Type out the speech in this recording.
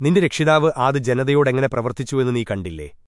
നിന്റെ രക്ഷിതാവ് ആദ്യ ജനതയോടെങ്ങനെ പ്രവർത്തിച്ചുവെന്ന് നീ കണ്ടില്ലേ?